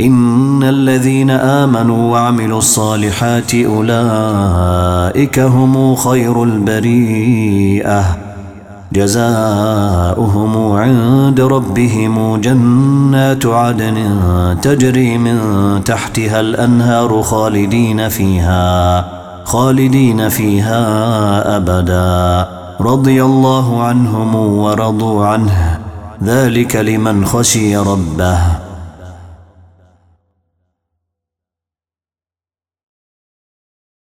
إن الذين آمنوا وعملوا الصالحات أولئك هم خير البريئة. جزاؤهم عند ربهم جنات عدن تجري من تحتها الأنهار خالدين فيها خالدين فيها أبدا. رضي الله عنهم ورضوا عنه. ذلك لمن خشي ربه.